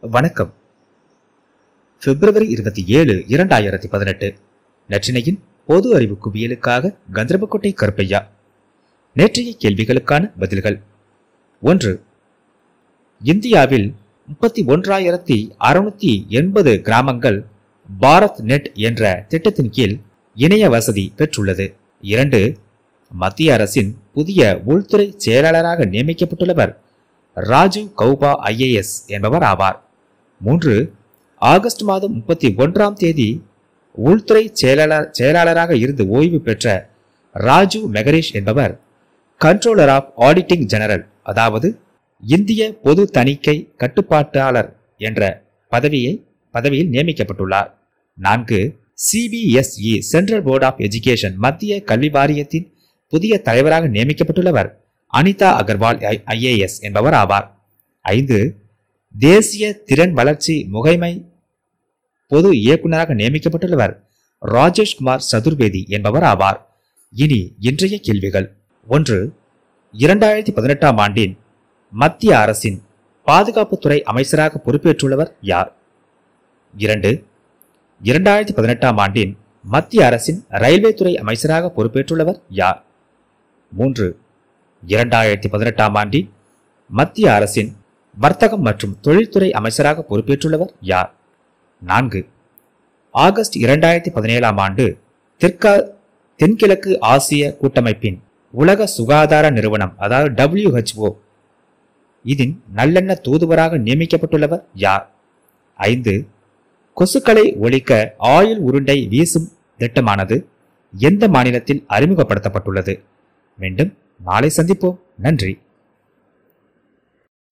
வணக்கம். பிப்ரவரி இருபத்தி ஏழு இரண்டாயிரத்தி பதினெட்டு. நற்றினையின் பொது அறிவு குவியலுக்காக கந்தரபக்கோட்டை கருப்பையா. நேற்றைய கேள்விகளுக்கான பதில்கள். ஒன்று இந்தியாவில் முப்பத்தி ஒன்றாயிரத்தி அறுநூத்தி எண்பது கிராமங்கள் பாரத் நெட் என்ற திட்டத்தின் கீழ் இணைய வசதி பெற்றுள்ளது. இரண்டு மத்திய அரசின் புதிய உள்துறை செயலாளராக நியமிக்கப்பட்டுள்ளவர் ராஜீவ் கௌபா ஐஏஎஸ் என்பவர் ஆவார். மூன்று ஆகஸ்ட் மாதம் முப்பத்தி ஒன்றாம் தேதி உள்துறை செயலாளர் செயலாளராக இருந்து ஓய்வு பெற்ற ராஜு மெகரேஷ் என்பவர் கண்ட்ரோலர் ஆஃப் ஆடிட்டிங் ஜெனரல் அதாவது இந்திய பொது தணிக்கை கட்டுப்பாட்டாளர் என்ற பதவியை பதவியில் நியமிக்கப்பட்டுள்ளார். நான்கு CBSE central board of education மத்திய கல்வி வாரியத்தின் புதிய தலைவராக நியமிக்கப்பட்டுள்ளவர் அனிதா அகர்வால் ஐஏஎஸ் என்பவர் ஆவார். ஐந்து தேசிய திறன் வளர்ச்சி முகைமை பொது இயக்குநராக நியமிக்கப்பட்டுள்ளவர் ராஜேஷ்குமார் சதுர்வேதி என்பவர் ஆவார். இனி இன்றைய கேள்விகள். ஒன்று இரண்டாயிரத்தி பதினெட்டாம் ஆண்டின் மத்திய அரசின் பாதுகாப்புத்துறை அமைச்சராக பொறுப்பேற்றுள்ளவர் யார்? இரண்டு இரண்டாயிரத்தி பதினெட்டாம் ஆண்டின் மத்திய அரசின் ரயில்வே துறை அமைச்சராக பொறுப்பேற்றுள்ளவர் யார்? மூன்று இரண்டாயிரத்தி பதினெட்டாம் ஆண்டின் மத்திய அரசின் வர்த்தகம் மற்றும் தொழில்துறை அமைச்சராக பொறுப்பேற்றுள்ளவர் யார்? நான்கு. ஆகஸ்ட் இரண்டாயிரத்தி பதினேழாம் ஆண்டு தெற்கா தென்கிழக்கு ஆசிய கூட்டமைப்பின் உலக சுகாதார நிறுவனம் அதாவது டபிள்யூஹெச்ஓ இதன் நல்லெண்ண தூதுவராக நியமிக்கப்பட்டுள்ளவர் யார்? ஐந்து. கொசுக்களை ஒழிக்க ஆயுள் உருண்டை வீசும் திட்டமானது எந்த மாநிலத்தில் அறிமுகப்படுத்தப்பட்டுள்ளது? மீண்டும் நாளை சந்திப்போம். நன்றி.